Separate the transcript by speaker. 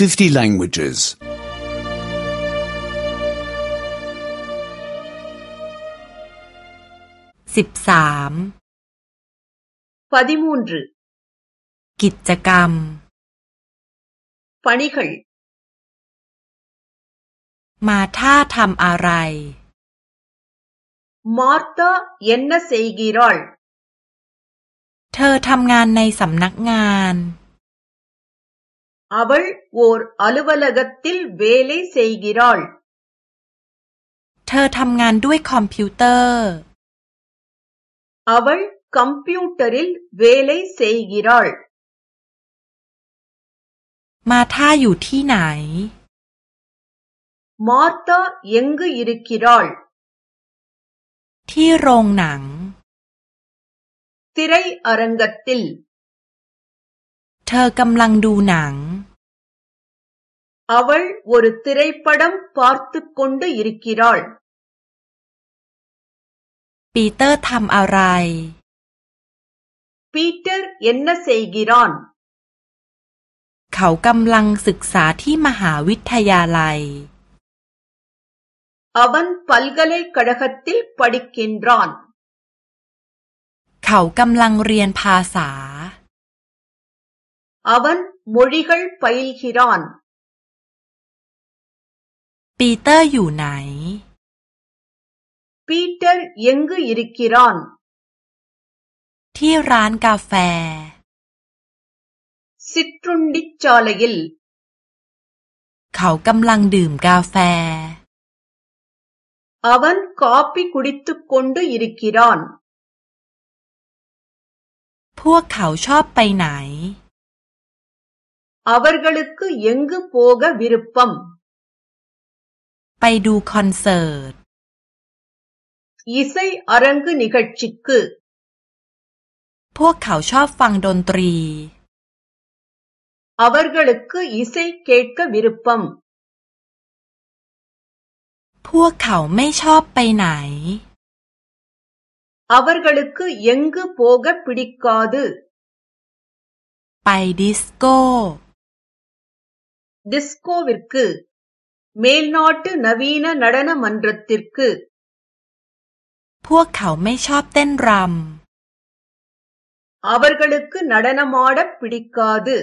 Speaker 1: 50 languages. 13
Speaker 2: 13กิจกรรม பணிகள் มาท่าทำอะไรมอร์ த ்เย எ น் ன ச ெ ய ் க ி ற ா
Speaker 1: เธอทำงานในสำนักงาน
Speaker 2: அவள் ஓர் அலுவலகத்தில் வேலை செய்கிறாள் தர் ทำงานด้วยคอมพิวเตอร์ அவள் கம்ப்யூட்டரில் வேலை เெ ய ் க ி ற ா ள ்มาท่าอยู่ที่ไหนมาร์ตาเอ็งก์อยู่ที่รอลที่โรงหนังทิไรอารังกติล
Speaker 1: เธอกำลังดูหนัง
Speaker 2: அவள் ஒரு திரைப்படம் பார்த்துக் கொண்டு இருக்கிறாள். ปีเตอร์ทำอะไรปีเตอร์เอ็นนะเซกิรอน
Speaker 1: เขากำลังศึกษาที่มหาวิทยาลัย
Speaker 2: อวันพัลก ல ล க ் க ழ க த ் த ி ல ิ படிக்கின்றான்
Speaker 1: เขากำลังเรียนภาษา
Speaker 2: อวันมู ழ ิก ள ் ப ய ி ல ் க ி ற ாปีเตอร์อยู่ไหน ปีเตอร์ยังกูยริกิรอนที่ร้านกาแฟซิตรุนดิจอลกิล
Speaker 1: เขากำลังดื่มกาแฟ
Speaker 2: อาวันกาแฟ ക ുดิตุ ത ു ക ൊ ണ ริกิรി ക พวกเขาชอบไปไหนอ അ വ ก ക ล ക กยังกูโปกะวิรุปม์ไปดูคอนเสิร์ต อี่งใหอรังก์นิกาชิกพวกเขาชอบฟังดนตรี อวรกลกก์ยิ่งใหญ่เกตกับวิรุปมพวกเขาไม่ชอบไปไหน อวรกลก์ยังก์พกับปิดกอดไปดิสโก้ ดิสโก้วิรุก மேல்நாட்டு நவீன நடன மன்றத்திற்கு พวกเขาไม่ชอบเต้นรำ அவர்களுக்கு நடனமாடப் பிடிக்காது